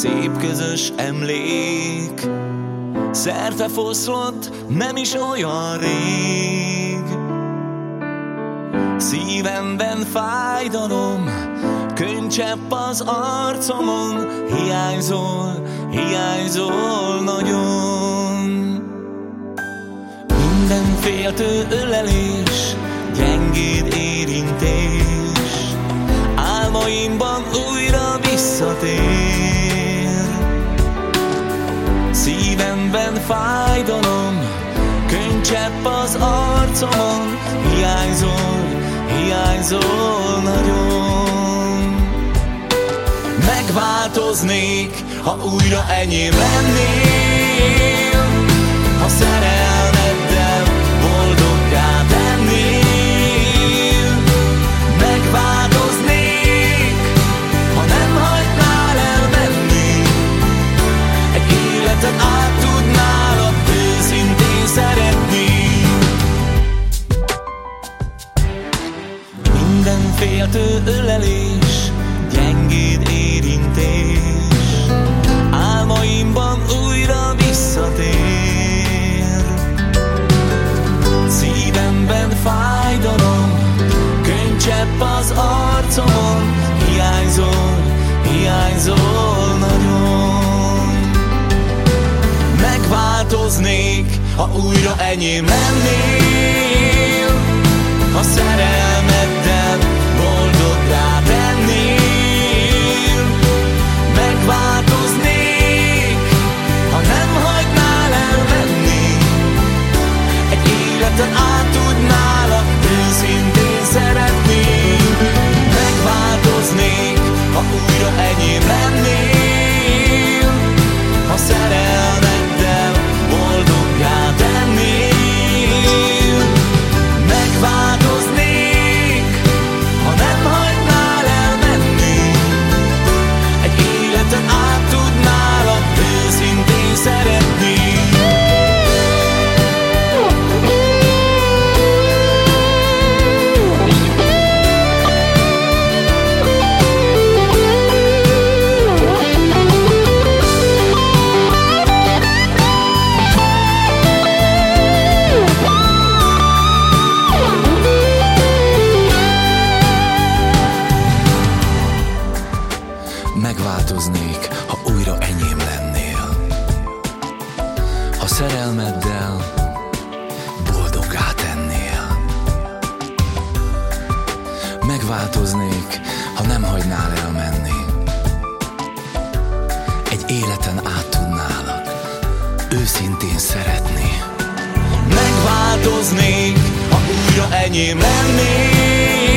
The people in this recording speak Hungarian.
szép közös emlék. Szerte foszlott, nem is olyan rég. Szívemben fájdalom, könycsepp az arcomon. Hiányzol, hiányzol nagyon. Minden féltő ölelés, gyengéd érintés Álmaimban újra visszatér. Szívemben fájdalom, könycsepp az arcomon Hiányzol, hiányzol nagyon. Megváltoznék, ha újra enyém lennél Ha szerelmeddel Féltő ölelés, gyengéd érintés. Álmaimban újra visszatér. Szívemben fájdalom, könycsepp az arcomon Hiányzol, hiányzol nagyon. Megváltoznék, ha újra enyém lennél Megváltoznék, ha nem hagynál elmenni Egy életen át tudnálak őszintén szeretni. Megváltoznék, ha újra enyém szerelmeddel